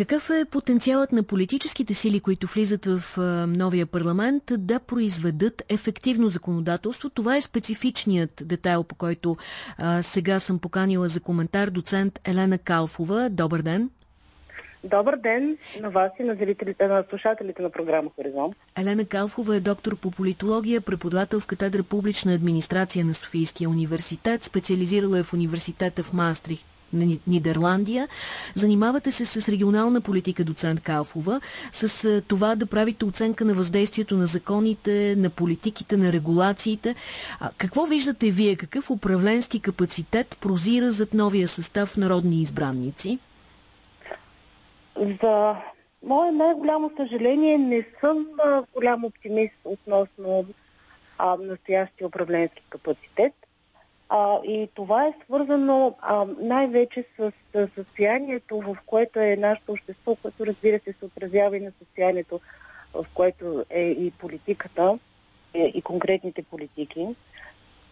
Какъв е потенциалът на политическите сили, които влизат в новия парламент да произведат ефективно законодателство? Това е специфичният детайл, по който а, сега съм поканила за коментар доцент Елена Калфова. Добър ден! Добър ден на вас и на, зрителите, на слушателите на програма Хоризонт. Елена Калфова е доктор по политология, преподавател в катедра публична администрация на Софийския университет, специализирала е в университета в Маастрихт на Нидерландия. Занимавате се с регионална политика, доцент Калфова, с това да правите оценка на въздействието на законите, на политиките, на регулациите. Какво виждате вие? Какъв управленски капацитет прозира зад новия състав народни избранници? За мое най-голямо съжаление не съм голям оптимист относно а, настоящия управленски капацитет. А, и това е свързано а, най-вече с, с състоянието, в което е нашето общество, което разбира се се отразява и на състоянието, в което е и политиката, е, и конкретните политики.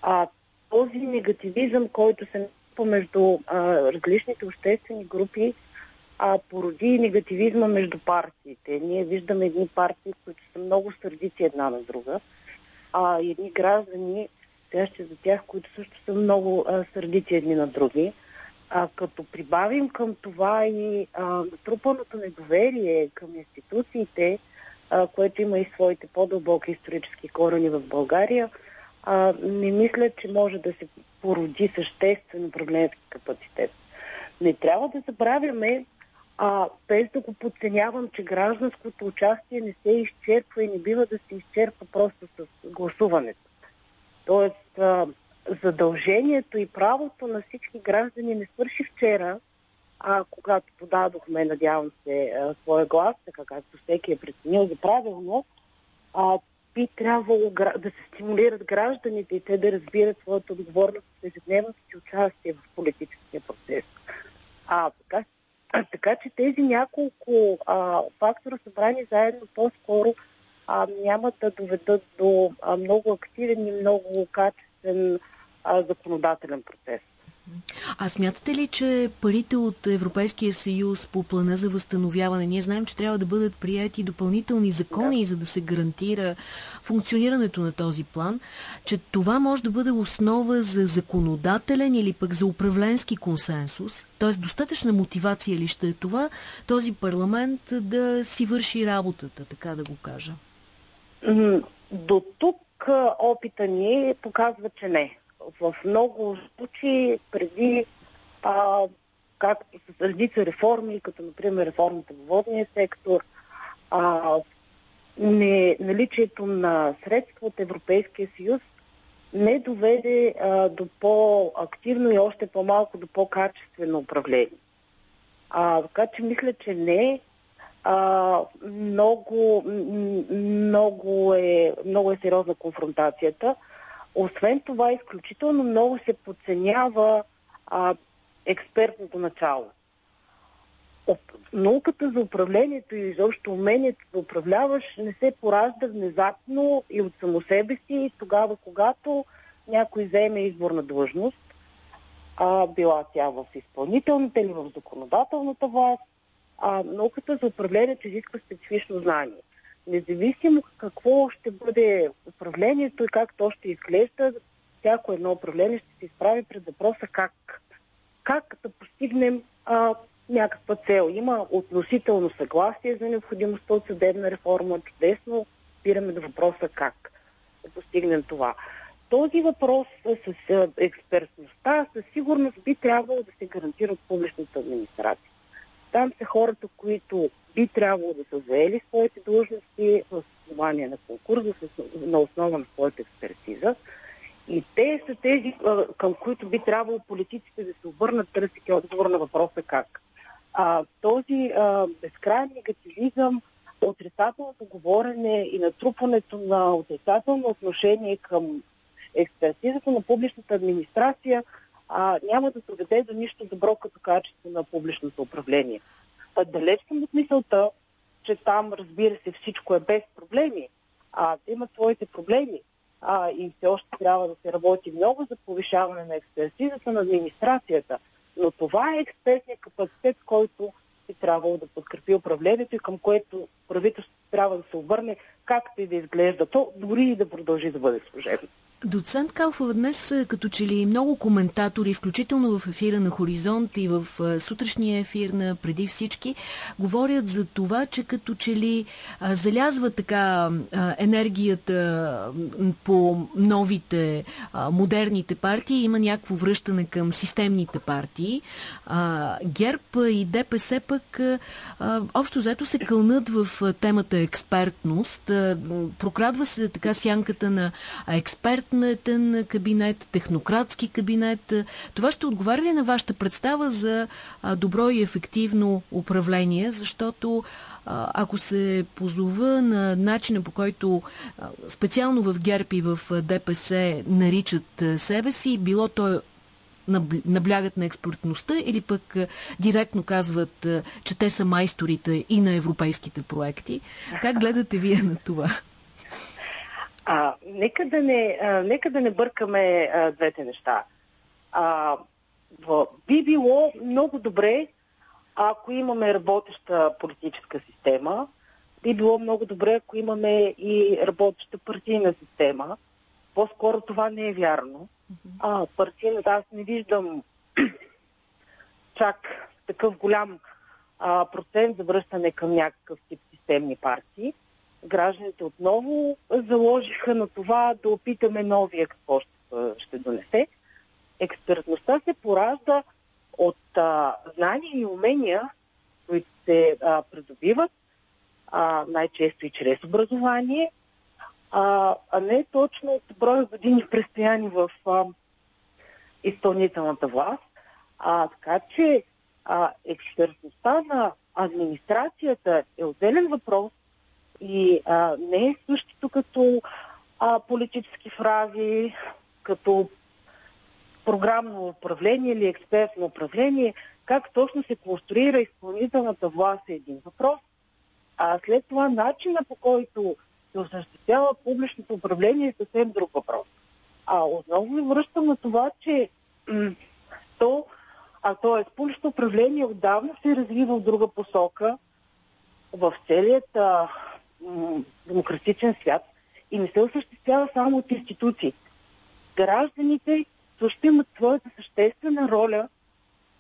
А този негативизъм, който се между а, различните обществени групи, а, породи негативизма между партиите. Ние виждаме едни партии, които са много сърдити една на друга, а едни граждани, стоящи за тях, които също са много а, сърдити едни на други. А, като прибавим към това и а, натрупаното недоверие към институциите, а, което има и своите по-дълбоки исторически корени в България, а, не мисля, че може да се породи съществен управленски капацитет. Не трябва да забравяме, а, без да го подценявам, че гражданското участие не се изчерпва и не бива да се изчерпва просто с гласуването. Тоест, а, задължението и правото на всички граждани не свърши вчера, а когато подадохме, надявам се, а, своя глас, така както всеки е преценил за правилно, а, би трябвало да се стимулират гражданите и те да разбират своята отговорност в ежедневното си участие в политическия процес. А, така, а, така че тези няколко а, фактора събрани заедно по-скоро а, няма да доведат до а, много активен и много качествен а, законодателен процес. А смятате ли, че парите от Европейския съюз по плана за възстановяване, ние знаем, че трябва да бъдат прияти допълнителни закони, да. за да се гарантира функционирането на този план, че това може да бъде основа за законодателен или пък за управленски консенсус, т.е. достатъчна мотивация ли ще е това, този парламент да си върши работата, така да го кажа? До тук опита ни показва, че не в много случаи преди, а, както с редица реформи, като например реформата в водния сектор, а, не, наличието на средства от Европейския съюз не доведе а, до по-активно и още по-малко до по-качествено управление. А, така че мисля, че не. А, много, много, е, много е сериозна конфронтацията. Освен това, изключително много се подценява а, експертното начало. Науката за управлението и изобщо умението да управляваш не се поражда внезапно и от само себе си, тогава когато някой вземе изборна длъжност, а, била тя в изпълнителната или в законодателната власт, а, науката за управлението изисква специфично знание независимо какво ще бъде управлението и как то ще изглежда, всяко едно управление ще се изправи пред въпроса как. Как да постигнем а, някаква цел. Има относително съгласие за необходимостта от съдебна реформа. Чудесно спираме до въпроса как да постигнем това. Този въпрос с експертността със сигурност би трябвало да се гарантира от публичната администрация. Там са хората, които би трябвало да са заели своите длъжности в основание на конкурса, на основа на своята експертиза. И те са тези, към които би трябвало политиците да се обърнат, търсики отговор на въпроса как. А, този а, безкрайен негативизъм, отрицателното говорене и натрупването на отрицателно отношение към експертизата на публичната администрация а, няма да доведе до нищо добро като качество на публичното управление. А далеч съм от мисълта, че там, разбира се, всичко е без проблеми. А, те имат своите проблеми. А, и все още трябва да се работи много за повишаване на експертизата на администрацията. Но това е експертният капацитет, който би трябвало да подкрепи управлението и към което правителството трябва да се обърне както и да изглежда то, дори и да продължи да бъде служебно. Доцент Калфова, днес като че ли много коментатори, включително в ефира на Хоризонт и в сутрешния ефир на преди всички, говорят за това, че като че ли а, залязва така а, енергията по новите, а, модерните партии, има някакво връщане към системните партии. А, ГЕРБ и ДПС пък а, общо заето се кълнат в темата експертност. А, прокрадва се така сянката на експерт експертен кабинет, технократски кабинет. Това ще отговаря ли на вашата представа за добро и ефективно управление? Защото ако се позова на начина по който специално в ГЕРБ и в ДПС наричат себе си, било то наблягат на експертността или пък директно казват, че те са майсторите и на европейските проекти. Как гледате вие на това? А, нека, да не, а, нека да не бъркаме а, двете неща. А, в, би било много добре, ако имаме работеща политическа система, би било много добре, ако имаме и работеща партийна система. По-скоро това не е вярно. А, партийната аз не виждам чак такъв голям а, процент за връщане към някакъв тип системни партии гражданите отново заложиха на това да опитаме новия какво ще, донесе. Експертността се поражда от а, знания и умения, които се а, придобиват а, най-често и чрез образование, а, а не точно от броя години престояни в а, изпълнителната власт. А, така че а, експертността на администрацията е отделен въпрос, и а, не е същото като а, политически фрази, като програмно управление или експертно управление, как точно се конструира изпълнителната власт е един въпрос. А след това начина по който се осъществява публичното управление е съвсем друг въпрос. А отново ви връщам на това, че то, а т.е. публичното управление отдавна се развива в друга посока в целият демократичен свят и не се осъществява само от институции. Гражданите също имат своята съществена роля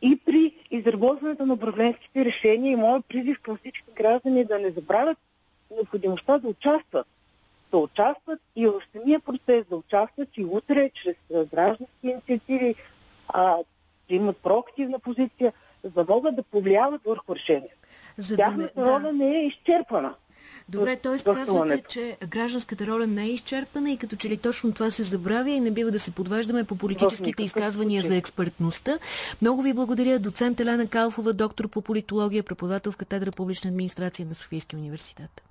и при изработването на управленските решения и моят призив към всички граждани да не забравят необходимостта да участват. Да участват и в самия процес, да участват и утре чрез граждански инициативи, а, да имат проактивна позиция, за да могат да повлияват върху решението. За Тяхната да не, роля да. не е изчерпана. Добре, т.е. казвате, че гражданската роля не е изчерпана и като че ли точно това се забравя и не бива да се подвеждаме по политическите изказвания за експертността. Много ви благодаря, доцент Елена Калфова, доктор по политология, преподавател в катедра публична администрация на Софийския университет.